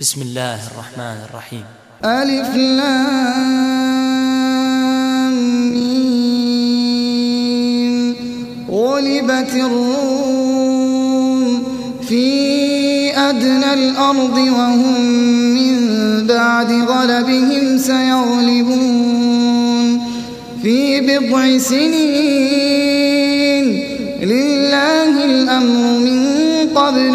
بسم الله الرحمن الرحيم. ألف لام غلبت الروم في أدنى الأرض وهم من بعد غلبهم سيغلبون. في بضع سنين لله الأمر من قبل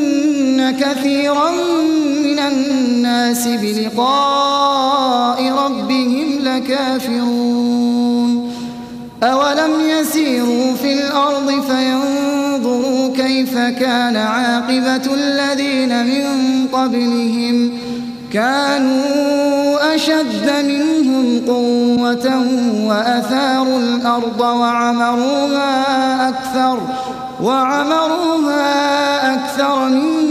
كثيرا من الناس بلقاء ربهم لكافرون. أولم يسيروا في الأرض فينظروا كيف كان عاقبة الذين من قبلهم. كانوا أشد منهم قوة وأثاروا الأرض وعمروها أكثر وعمروها أكثر مما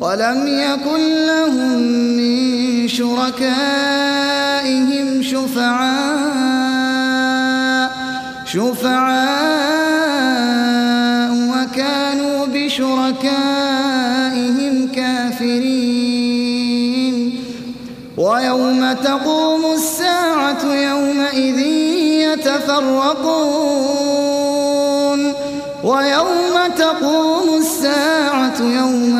ولم يكن لهم من شركائهم شفعاء شفعاء وكانوا بشركائهم كافرين. ويوم تقوم الساعة يومئذ يتفرقون. ويوم تقوم الساعة يومئذ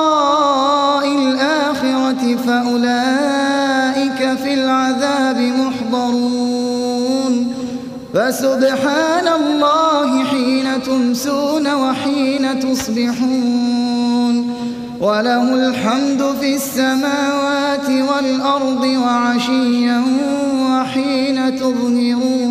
فسبحان الله حين تمسون وحين تصبحون وله الحمد في السماوات والأرض وعشيا وحين تظهرون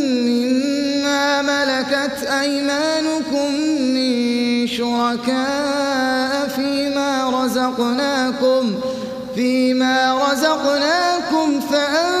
ملكت أيمانكم من شركاء فيما رزقناكم فيما رزقناكم فأنتم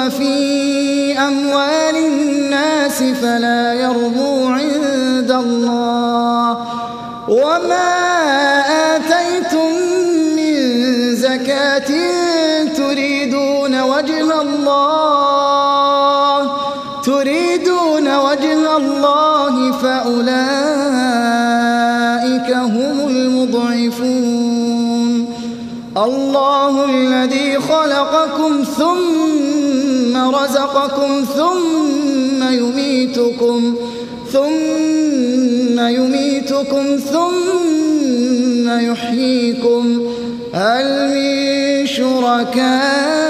ليربو في أموال الناس فلا يربو عند الله. وما آتيتم من زكاة تريدون وجه الله. تريدون وجه الله فأولئك هم المضعفون. الله الذي خلقكم ثم رزقكم ثم يميتكم ثم يميتكم ثم يحييكم. هل من شركائكم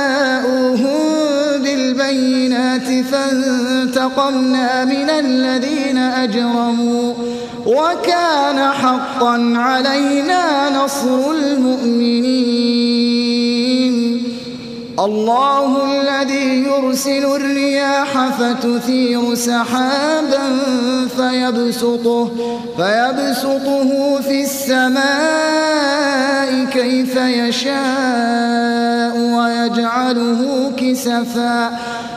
فانتقمنا من الذين أجرموا وكان حقا علينا نصر المؤمنين. الله الذي يرسل الرياح فتثير سحابا فيبسطه, فيبسطه في السماء كيف يشاء ويجعله كسفا.